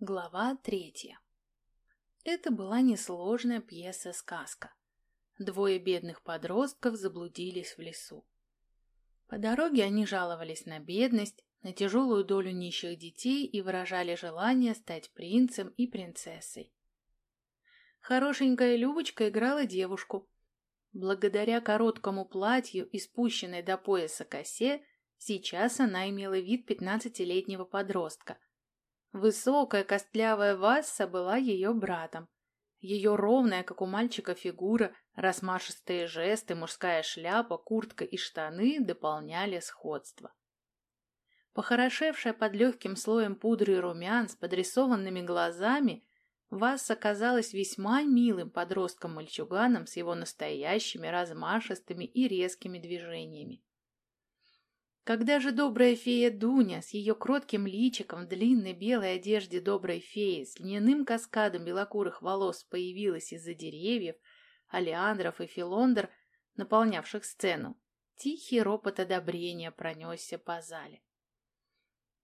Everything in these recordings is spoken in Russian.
Глава третья. Это была несложная пьеса-сказка. Двое бедных подростков заблудились в лесу. По дороге они жаловались на бедность, на тяжелую долю нищих детей и выражали желание стать принцем и принцессой. Хорошенькая Любочка играла девушку. Благодаря короткому платью и спущенной до пояса косе, сейчас она имела вид пятнадцатилетнего подростка – Высокая костлявая Васса была ее братом. Ее ровная, как у мальчика, фигура, размашистые жесты, мужская шляпа, куртка и штаны дополняли сходство. Похорошевшая под легким слоем пудры и румян с подрисованными глазами, Васса казалась весьма милым подростком-мальчуганом с его настоящими размашистыми и резкими движениями. Когда же добрая фея Дуня с ее кротким личиком в длинной белой одежде доброй феи с льняным каскадом белокурых волос появилась из-за деревьев, алиандров и филондр, наполнявших сцену, тихий ропот одобрения пронесся по зале.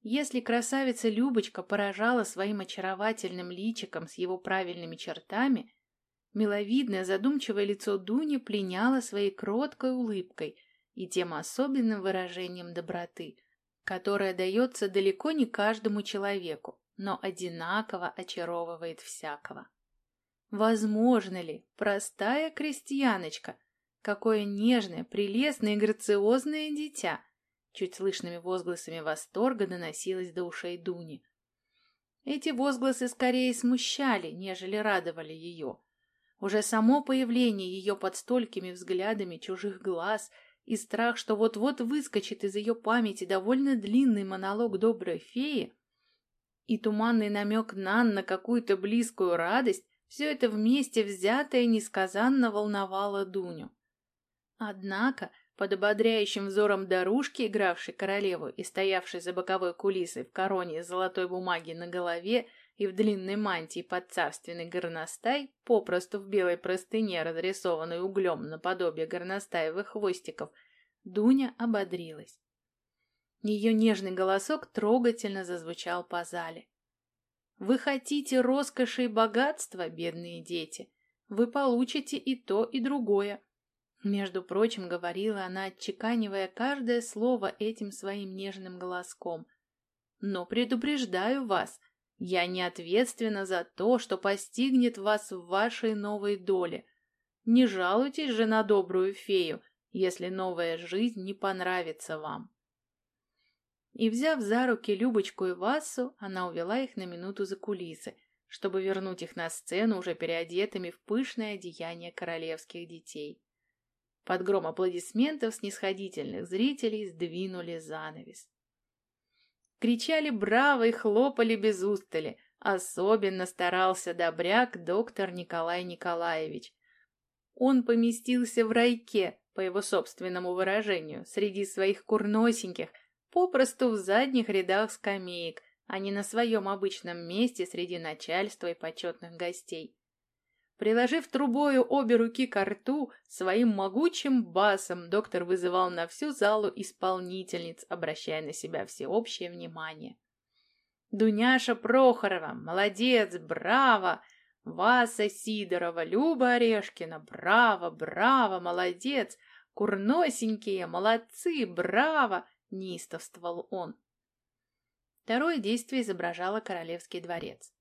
Если красавица Любочка поражала своим очаровательным личиком с его правильными чертами, миловидное задумчивое лицо Дуни пленяло своей кроткой улыбкой – и тем особенным выражением доброты, которое дается далеко не каждому человеку, но одинаково очаровывает всякого. Возможно ли, простая крестьяночка, какое нежное, прелестное и грациозное дитя, чуть слышными возгласами восторга доносилось до ушей Дуни. Эти возгласы скорее смущали, нежели радовали ее. Уже само появление ее под столькими взглядами чужих глаз – и страх, что вот-вот выскочит из ее памяти довольно длинный монолог доброй феи, и туманный намек Нан на какую-то близкую радость, все это вместе взятое несказанно волновало Дуню. Однако, под ободряющим взором дорожки, игравшей королеву и стоявшей за боковой кулисой в короне золотой бумаги на голове и в длинной мантии под царственный горностай, попросту в белой простыне, разрисованной углем наподобие горностаевых хвостиков, Дуня ободрилась. Ее нежный голосок трогательно зазвучал по зале. «Вы хотите роскоши и богатства, бедные дети? Вы получите и то, и другое». Между прочим, говорила она, отчеканивая каждое слово этим своим нежным голоском. «Но предупреждаю вас — я не ответственна за то, что постигнет вас в вашей новой доле. Не жалуйтесь же на добрую фею, если новая жизнь не понравится вам. И, взяв за руки Любочку и Вассу, она увела их на минуту за кулисы, чтобы вернуть их на сцену уже переодетыми в пышное одеяние королевских детей. Под гром аплодисментов снисходительных зрителей сдвинули занавес. Кричали браво и хлопали без устали. Особенно старался добряк доктор Николай Николаевич. Он поместился в райке, по его собственному выражению, среди своих курносеньких, попросту в задних рядах скамеек, а не на своем обычном месте среди начальства и почетных гостей. Приложив трубою обе руки к рту, своим могучим басом доктор вызывал на всю залу исполнительниц, обращая на себя всеобщее внимание. «Дуняша Прохорова! Молодец! Браво! Васа Сидорова! Люба Орешкина! Браво! Браво! Молодец! Курносенькие! Молодцы! Браво!» — неистовствовал он. Второе действие изображало королевский дворец.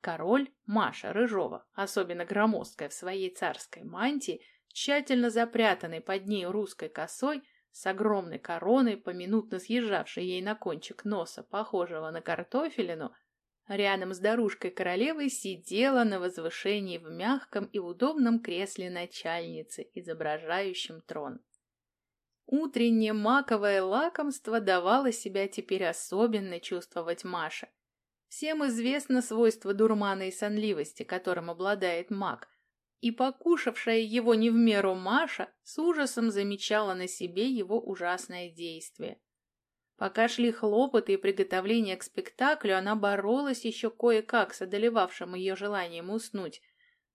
Король Маша Рыжова, особенно громоздкая в своей царской мантии, тщательно запрятанной под ней русской косой, с огромной короной, поминутно съезжавшей ей на кончик носа, похожего на картофелину, рядом с дорожкой королевы сидела на возвышении в мягком и удобном кресле начальницы, изображающем трон. Утреннее маковое лакомство давало себя теперь особенно чувствовать Маше – Всем известно свойство дурмана и сонливости, которым обладает маг, и покушавшая его не в меру Маша с ужасом замечала на себе его ужасное действие. Пока шли хлопоты и приготовления к спектаклю, она боролась еще кое-как с одолевавшим ее желанием уснуть.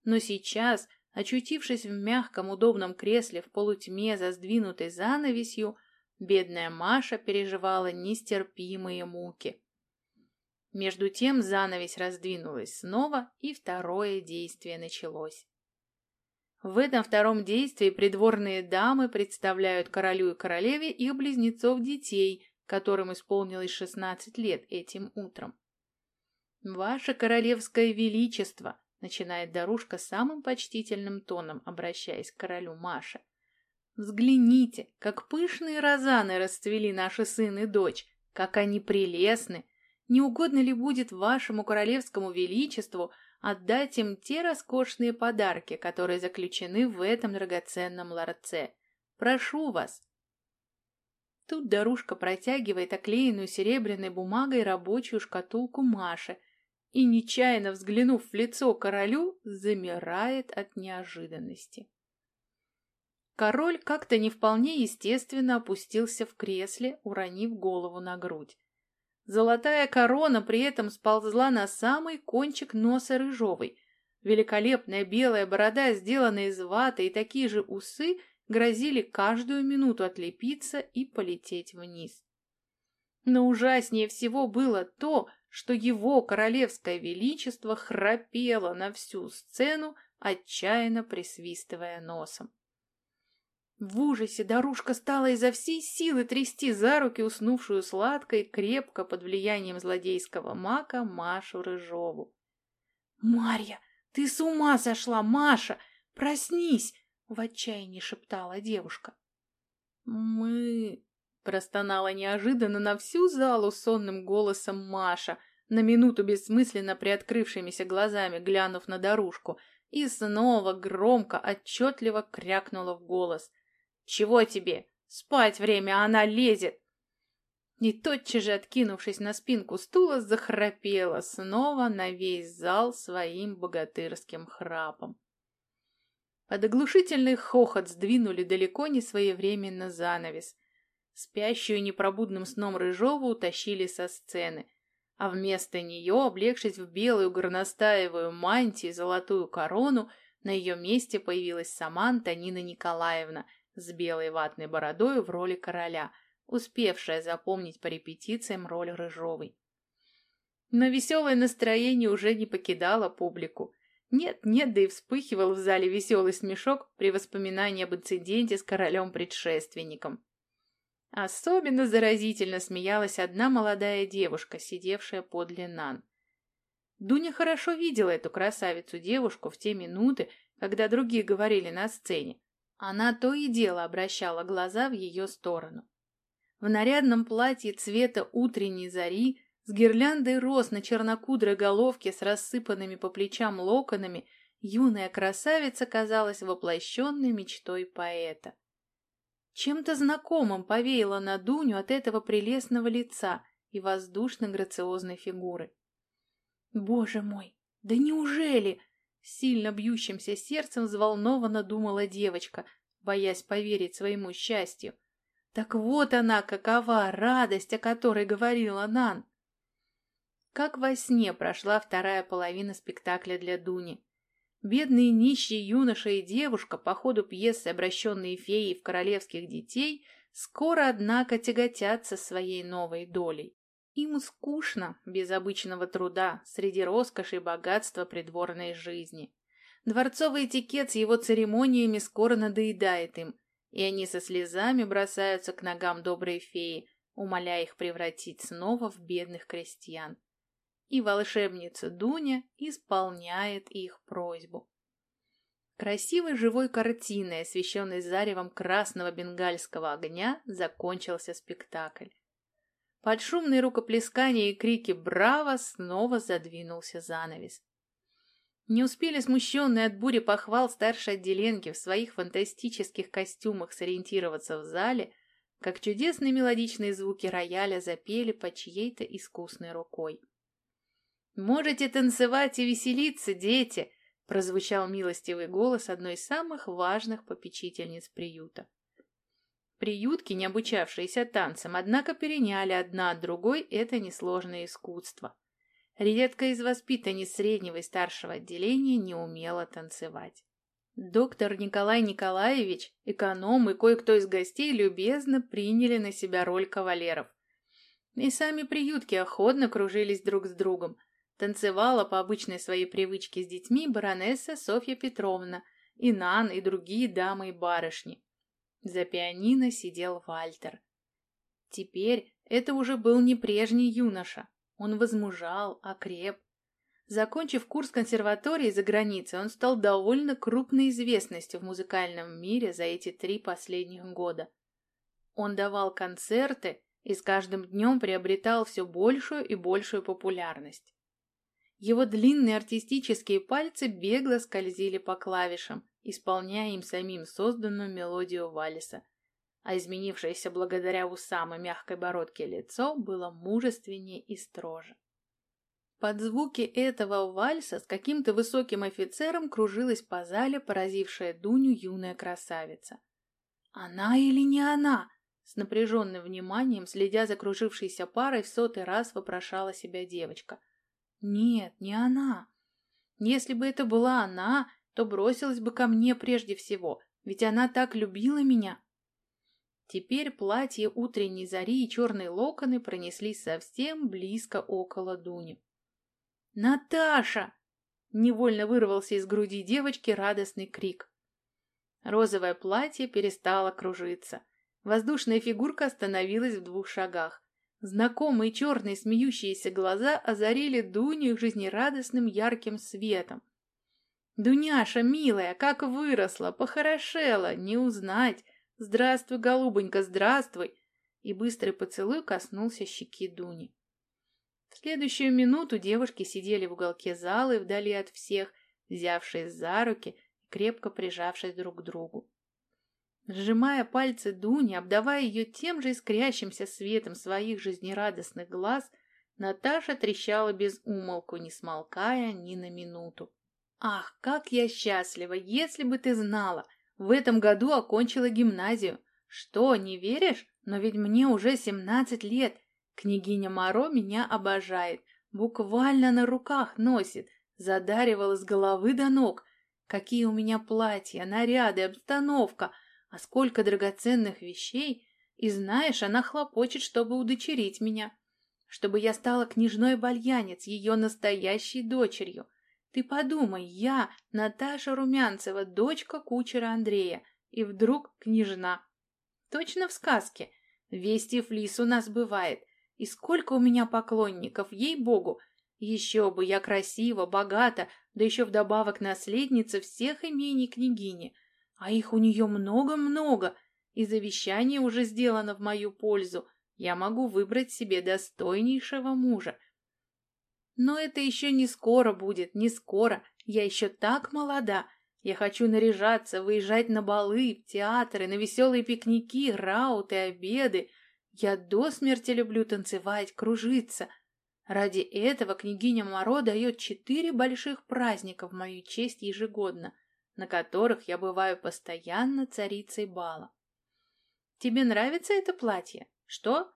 Но сейчас, очутившись в мягком удобном кресле в полутьме за сдвинутой занавесью, бедная Маша переживала нестерпимые муки. Между тем занавесь раздвинулась снова, и второе действие началось. В этом втором действии придворные дамы представляют королю и королеве их близнецов детей, которым исполнилось 16 лет этим утром. «Ваше королевское величество», — начинает Дарушка самым почтительным тоном, обращаясь к королю Маше. «Взгляните, как пышные розаны расцвели наши сын и дочь, как они прелестны, не угодно ли будет вашему королевскому величеству отдать им те роскошные подарки, которые заключены в этом драгоценном ларце? Прошу вас!» Тут Дарушка протягивает оклеенную серебряной бумагой рабочую шкатулку Маше и, нечаянно взглянув в лицо королю, замирает от неожиданности. Король как-то не вполне естественно опустился в кресле, уронив голову на грудь. Золотая корона при этом сползла на самый кончик носа рыжовой. Великолепная белая борода, сделанная из ваты, и такие же усы грозили каждую минуту отлепиться и полететь вниз. Но ужаснее всего было то, что его королевское величество храпело на всю сцену, отчаянно присвистывая носом. В ужасе Дарушка стала изо всей силы трясти за руки уснувшую сладко и крепко под влиянием злодейского мака Машу Рыжову. «Марья, ты с ума сошла, Маша! Проснись!» — в отчаянии шептала девушка. «Мы...» — простонала неожиданно на всю залу сонным голосом Маша, на минуту бессмысленно приоткрывшимися глазами глянув на Дарушку, и снова громко, отчетливо крякнула в голос — «Чего тебе? Спать время, а она лезет!» И тотчас же, откинувшись на спинку стула, захрапела снова на весь зал своим богатырским храпом. Под оглушительный хохот сдвинули далеко не своевременно занавес. Спящую непробудным сном Рыжову утащили со сцены, а вместо нее, облегшись в белую горностаевую мантию и золотую корону, на ее месте появилась сама Антонина Николаевна с белой ватной бородой в роли короля, успевшая запомнить по репетициям роль Рыжовой. Но веселое настроение уже не покидало публику. Нет-нет, да и вспыхивал в зале веселый смешок при воспоминании об инциденте с королем-предшественником. Особенно заразительно смеялась одна молодая девушка, сидевшая подле Нан. Дуня хорошо видела эту красавицу-девушку в те минуты, когда другие говорили на сцене, она то и дело обращала глаза в ее сторону. В нарядном платье цвета утренней зари, с гирляндой роз на чернокудрой головке с рассыпанными по плечам локонами, юная красавица казалась воплощенной мечтой поэта. Чем-то знакомым повеяло на Дуню от этого прелестного лица и воздушно-грациозной фигуры. «Боже мой, да неужели?» Сильно бьющимся сердцем взволнованно думала девочка, боясь поверить своему счастью. Так вот она какова, радость, о которой говорила Нан. Как во сне прошла вторая половина спектакля для Дуни. Бедные нищие юноша и девушка, по ходу пьесы, обращенные феей в королевских детей, скоро, однако, тяготятся своей новой долей. Им скучно, без обычного труда, среди роскоши и богатства придворной жизни. Дворцовый этикет с его церемониями скоро надоедает им, и они со слезами бросаются к ногам доброй феи, умоляя их превратить снова в бедных крестьян. И волшебница Дуня исполняет их просьбу. Красивой живой картиной, освещенной заревом красного бенгальского огня, закончился спектакль. Под шумные рукоплескания и крики «Браво!» снова задвинулся занавес. Не успели смущенные от бури похвал старшей отделенки в своих фантастических костюмах сориентироваться в зале, как чудесные мелодичные звуки рояля запели по чьей-то искусной рукой. «Можете танцевать и веселиться, дети!» — прозвучал милостивый голос одной из самых важных попечительниц приюта. Приютки, не обучавшиеся танцам, однако переняли одна от другой это несложное искусство. Редко из воспитанниц среднего и старшего отделения не умела танцевать. Доктор Николай Николаевич, эконом и кое-кто из гостей любезно приняли на себя роль кавалеров. И сами приютки охотно кружились друг с другом. Танцевала по обычной своей привычке с детьми баронесса Софья Петровна, и Нан, и другие дамы и барышни. За пианино сидел Вальтер. Теперь это уже был не прежний юноша. Он возмужал, окреп. Закончив курс консерватории за границей, он стал довольно крупной известностью в музыкальном мире за эти три последних года. Он давал концерты и с каждым днем приобретал все большую и большую популярность. Его длинные артистические пальцы бегло скользили по клавишам, исполняя им самим созданную мелодию вальса, а изменившееся благодаря усам и мягкой бородке лицо было мужественнее и строже. Под звуки этого вальса с каким-то высоким офицером кружилась по зале поразившая Дуню юная красавица. «Она или не она?» С напряженным вниманием, следя за кружившейся парой, в сотый раз вопрошала себя девочка. «Нет, не она. Если бы это была она, то бросилась бы ко мне прежде всего, ведь она так любила меня». Теперь платье утренней зари и черные локоны пронеслись совсем близко около Дуни. «Наташа!» — невольно вырвался из груди девочки радостный крик. Розовое платье перестало кружиться. Воздушная фигурка остановилась в двух шагах. Знакомые черные смеющиеся глаза озарили Дуню жизнерадостным ярким светом. «Дуняша, милая, как выросла, похорошела, не узнать! Здравствуй, голубонька, здравствуй!» И быстрый поцелуй коснулся щеки Дуни. В следующую минуту девушки сидели в уголке зала и вдали от всех, взявшись за руки и крепко прижавшись друг к другу. Сжимая пальцы Дуни, обдавая ее тем же искрящимся светом своих жизнерадостных глаз, Наташа трещала без умолку, не смолкая ни на минуту. «Ах, как я счастлива! Если бы ты знала! В этом году окончила гимназию. Что, не веришь? Но ведь мне уже семнадцать лет. Княгиня Моро меня обожает, буквально на руках носит, задаривала с головы до ног. Какие у меня платья, наряды, обстановка — а сколько драгоценных вещей, и знаешь, она хлопочет, чтобы удочерить меня, чтобы я стала княжной бальянец, ее настоящей дочерью. Ты подумай, я, Наташа Румянцева, дочка кучера Андрея, и вдруг княжна. Точно в сказке. Весь Тифлис у нас бывает. И сколько у меня поклонников, ей-богу. Еще бы, я красива, богата, да еще вдобавок наследница всех имений княгини. А их у нее много-много, и завещание уже сделано в мою пользу. Я могу выбрать себе достойнейшего мужа. Но это еще не скоро будет, не скоро. Я еще так молода. Я хочу наряжаться, выезжать на балы, в театры, на веселые пикники, рауты, обеды. Я до смерти люблю танцевать, кружиться. Ради этого княгиня Моро дает четыре больших праздника в мою честь ежегодно — на которых я бываю постоянно царицей бала. Тебе нравится это платье? Что?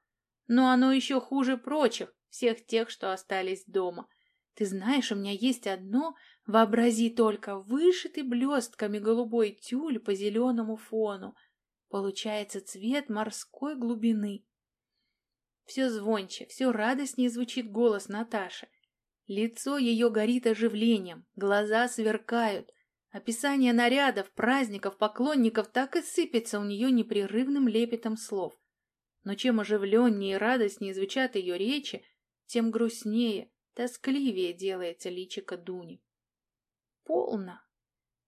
Но оно еще хуже прочих, всех тех, что остались дома. Ты знаешь, у меня есть одно, вообрази только, вышитый блестками голубой тюль по зеленому фону. Получается цвет морской глубины. Все звонче, все радостнее звучит голос Наташи. Лицо ее горит оживлением, глаза сверкают, Описание нарядов, праздников, поклонников так и сыпется у нее непрерывным лепетом слов. Но чем оживленнее и радостнее звучат ее речи, тем грустнее, тоскливее делается личико Дуни. Полно.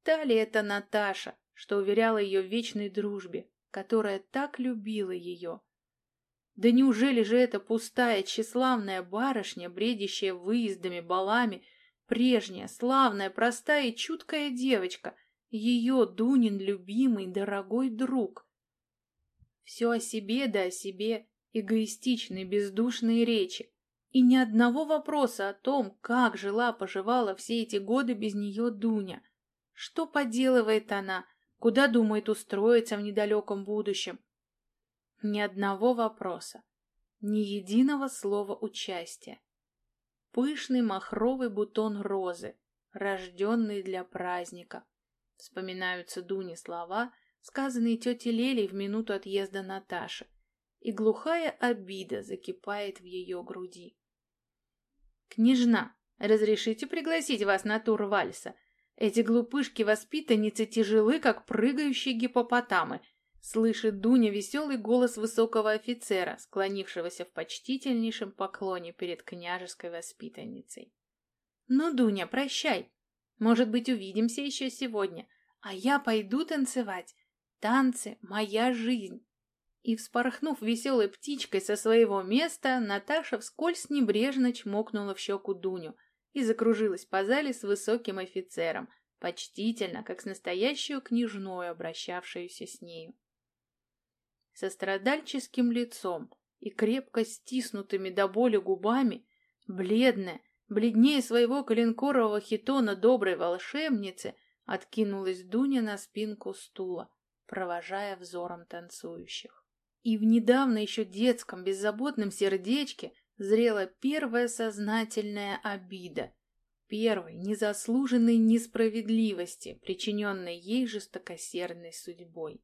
Та ли это Наташа, что уверяла ее в вечной дружбе, которая так любила ее? Да неужели же эта пустая, тщеславная барышня, бредящая выездами, балами, Прежняя, славная, простая и чуткая девочка, ее Дунин любимый, дорогой друг. Все о себе да о себе, эгоистичные, бездушные речи. И ни одного вопроса о том, как жила-поживала все эти годы без нее Дуня. Что поделывает она, куда думает устроиться в недалеком будущем. Ни одного вопроса, ни единого слова участия пышный махровый бутон розы, рожденный для праздника. Вспоминаются Дуне слова, сказанные тетей Лелей в минуту отъезда Наташи. и глухая обида закипает в ее груди. «Княжна, разрешите пригласить вас на тур вальса? Эти глупышки-воспитанницы тяжелы, как прыгающие гипопотамы», слышит Дуня веселый голос высокого офицера, склонившегося в почтительнейшем поклоне перед княжеской воспитанницей. «Ну, Дуня, прощай. Может быть, увидимся еще сегодня, а я пойду танцевать. Танцы — моя жизнь». И, вспорхнув веселой птичкой со своего места, Наташа вскользь небрежно чмокнула в щеку Дуню и закружилась по зале с высоким офицером, почтительно, как с настоящую княжной, обращавшуюся с нею. Со страдальческим лицом и крепко стиснутыми до боли губами, бледная, бледнее своего коленкорового хитона доброй волшебницы, откинулась Дуня на спинку стула, провожая взором танцующих. И в недавно еще детском беззаботном сердечке зрела первая сознательная обида, первой незаслуженной несправедливости, причиненной ей жестокосердной судьбой.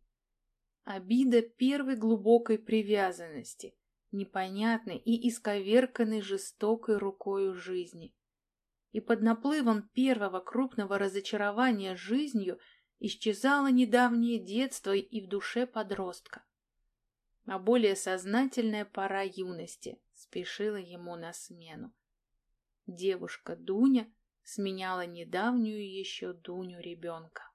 Обида первой глубокой привязанности, непонятной и исковерканной жестокой рукою жизни. И под наплывом первого крупного разочарования жизнью исчезало недавнее детство и в душе подростка а более сознательная пора юности спешила ему на смену. Девушка Дуня сменяла недавнюю еще Дуню ребенка.